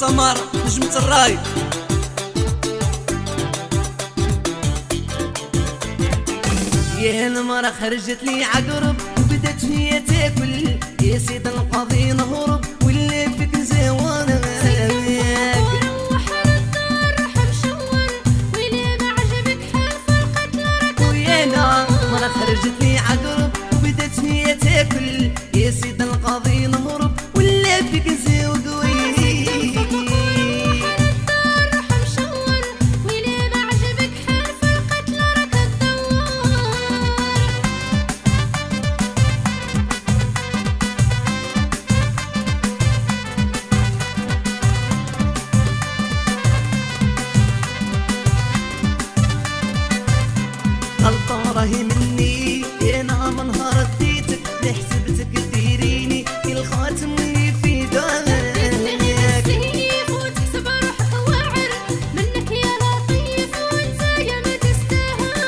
سمر نجمة الراي يا المرة خرجت لي عقرب وبدت هي تاكل. يا سيد القاضي نهرب حسبتك ديريني الخاتم اللي في دارك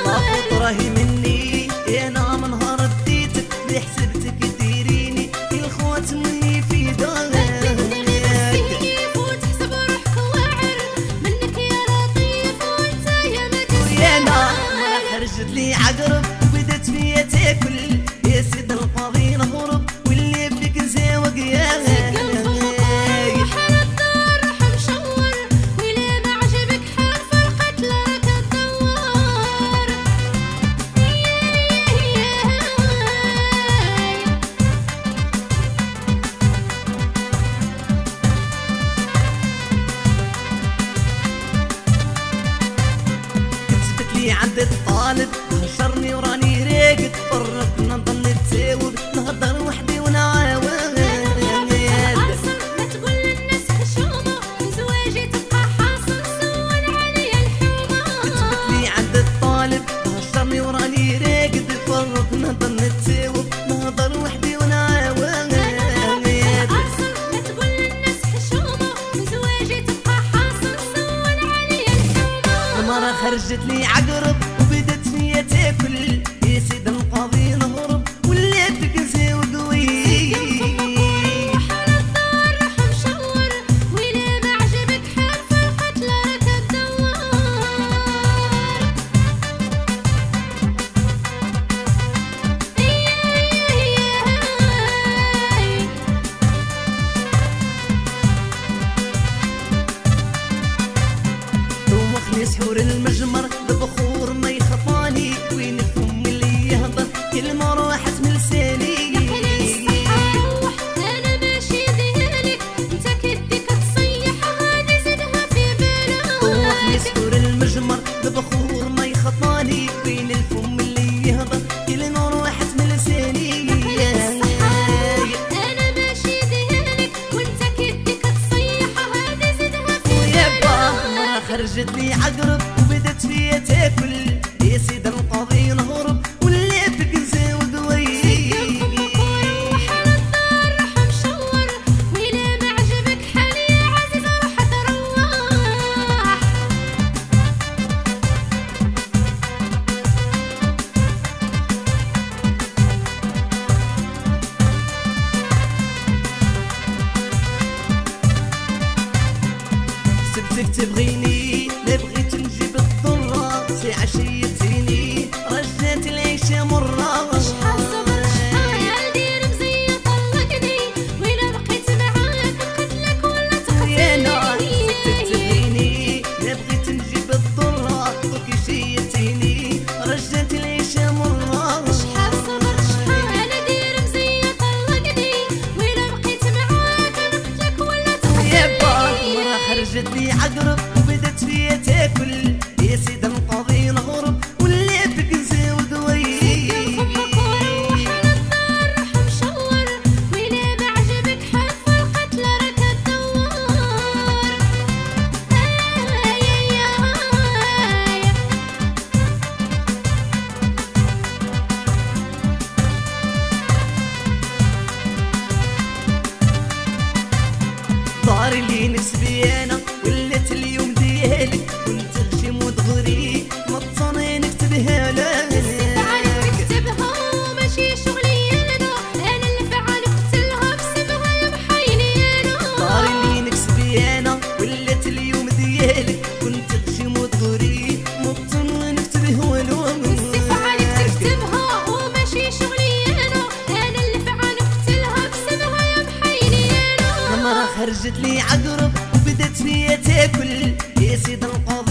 غلطة راهي مني أنا من نهار اديتك اللي حسبتك ديريني الخاتم اللي في دارك ما خرجت لي عقرب الطالب هشرني وراني فيا تاكل البخور ما يخطاني وين الفم اللي يهضر كلمة راحت من لساني. ويابا مرة خرجت لي عقرب. سبتك تبغيني لا اللي نفسي أنا. خرجت لي عقرب وبدت فيا تاكل. يا سيد القاضي